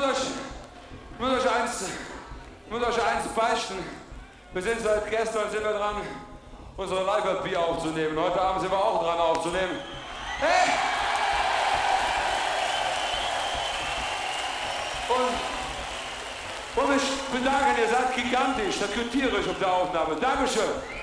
muss euch, muss euch eins, ich muss euch eins beichten. Wir sind seit gestern sind wir dran, unsere Live-Bier aufzunehmen. Heute Abend sind wir auch dran aufzunehmen. Hey! Und, und ich bedanke, ihr seid gigantisch, das könnt tierisch auf der Aufnahme. Dankeschön.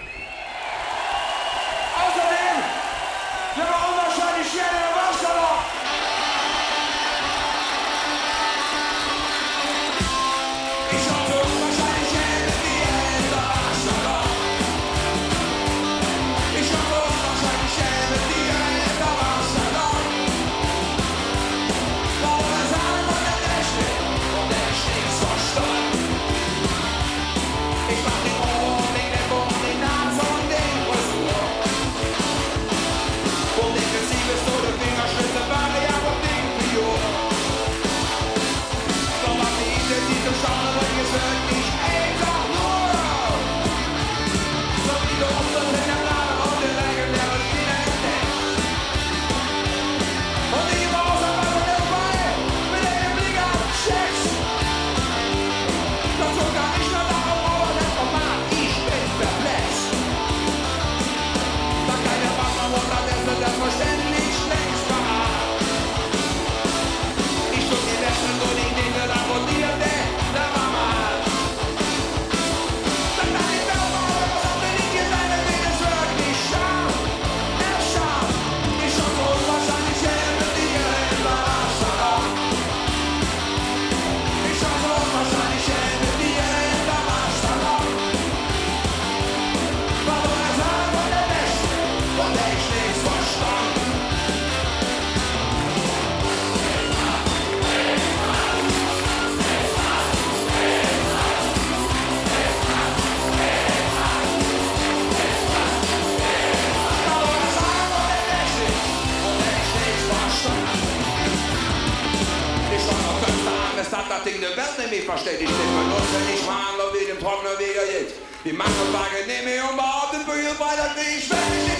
de vänner min förställningsstämma. Lossen i svan och vid den trångna vägar gett. Vi man och baggar ner mig om baden på djur bara vi svenskar.